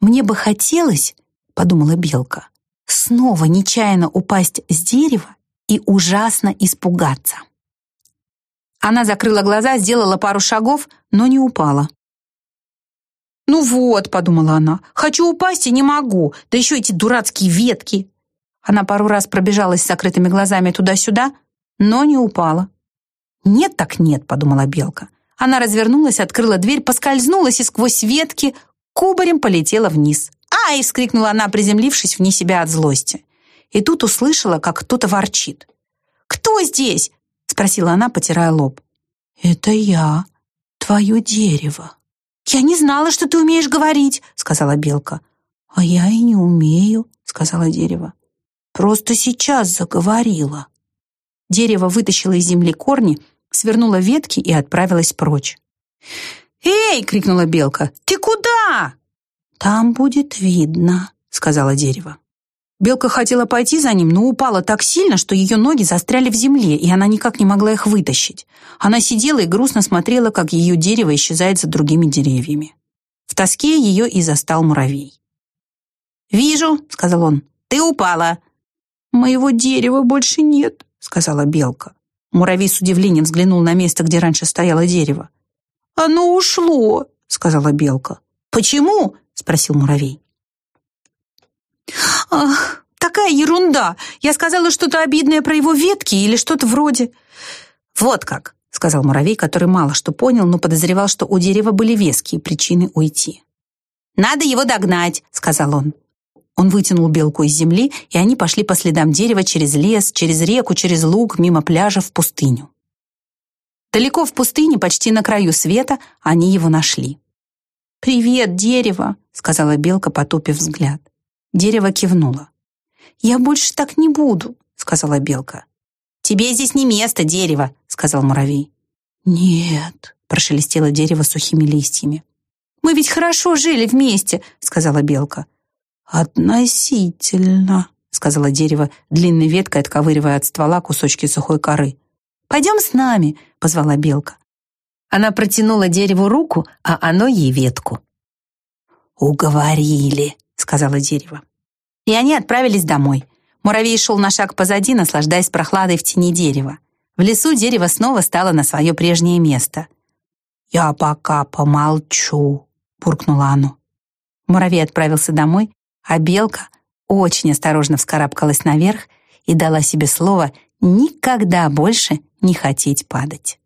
«Мне бы хотелось, — подумала Белка, — снова нечаянно упасть с дерева и ужасно испугаться». Она закрыла глаза, сделала пару шагов, но не упала. «Ну вот», — подумала она, — «хочу упасть и не могу, да еще эти дурацкие ветки». Она пару раз пробежалась с закрытыми глазами туда-сюда, но не упала. «Нет так нет», — подумала Белка. Она развернулась, открыла дверь, поскользнулась и сквозь ветки кубарем полетела вниз. «Ай!» — вскрикнула она, приземлившись вне себя от злости. И тут услышала, как кто-то ворчит. «Кто здесь?» — спросила она, потирая лоб. «Это я, твое дерево». «Я не знала, что ты умеешь говорить», — сказала белка. «А я и не умею», — сказала дерево. «Просто сейчас заговорила». Дерево вытащило из земли корни, свернуло ветки и отправилось прочь. «Эй!» — крикнула белка. «Ты куда?» «Там будет видно», — сказала дерево. Белка хотела пойти за ним, но упала так сильно, что ее ноги застряли в земле, и она никак не могла их вытащить. Она сидела и грустно смотрела, как ее дерево исчезает за другими деревьями. В тоске ее и застал муравей. «Вижу», — сказал он, — «ты упала». «Моего дерева больше нет», — сказала белка. Муравей с удивлением взглянул на место, где раньше стояло дерево. «Оно ушло», — сказала белка. «Почему?» — спросил муравей. «Ах, такая ерунда! Я сказала что-то обидное про его ветки или что-то вроде...» «Вот как», — сказал муравей, который мало что понял, но подозревал, что у дерева были веские причины уйти. «Надо его догнать», — сказал он. Он вытянул белку из земли, и они пошли по следам дерева через лес, через реку, через луг, мимо пляжа в пустыню. Далеко в пустыне, почти на краю света, они его нашли. «Привет, дерево», — сказала белка, потупив взгляд. Дерево кивнуло. «Я больше так не буду», — сказала белка. «Тебе здесь не место, дерево», — сказал муравей. «Нет», — прошелестело дерево сухими листьями. «Мы ведь хорошо жили вместе», — сказала белка. «Относительно», — сказала дерево, длинной веткой отковыривая от ствола кусочки сухой коры. «Пойдем с нами», — позвала белка. Она протянула дереву руку, а оно ей ветку. «Уговорили», сказала дерево. И они отправились домой. Муравей шел на шаг позади, наслаждаясь прохладой в тени дерева. В лесу дерево снова стало на свое прежнее место. «Я пока помолчу», — буркнуло оно. Муравей отправился домой, а белка очень осторожно вскарабкалась наверх и дала себе слово никогда больше не хотеть падать.